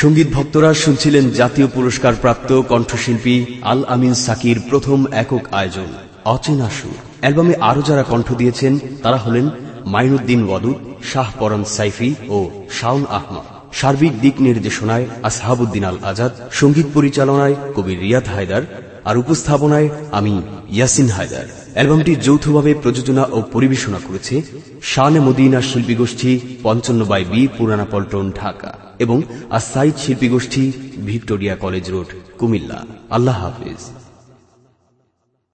সংগীত ভক্তরা শুনছিলেন জাতীয় পুরস্কার প্রাপ্ত কণ্ঠশিল্পী আল আমিন সাকির প্রথম একক আয়োজন, অচেনা সুর। অ্যালবামে আরও যারা কণ্ঠ দিয়েছেন, তারা হলেন মাইনুদ্দিন ওয়াদুদ শাহ পরম সাইফি ও শাউন আহমদ। সার্বিক দিক নির্দেশনায় আসহাবুদ্দিন আল আজাদ, সংগীত পরিচালনায় কবি রিয়াদ হায়দার আর উপস্থাপনায় আমি ইয়াসিন হায়দার। অ্যালবামটি যৌথভাবে প্রযোজনা ও পরিবেশনা করেছে শান মদিনা শিল্পী গোষ্ঠী পঞ্চান্ন বাই বি পুরানা পল্টন ঢাকা এবং আসাইদ শিল্পী গোষ্ঠী ভিক্টোরিয়া কলেজ রোড, কুমিল্লা। আল্লাহ হাফিজ।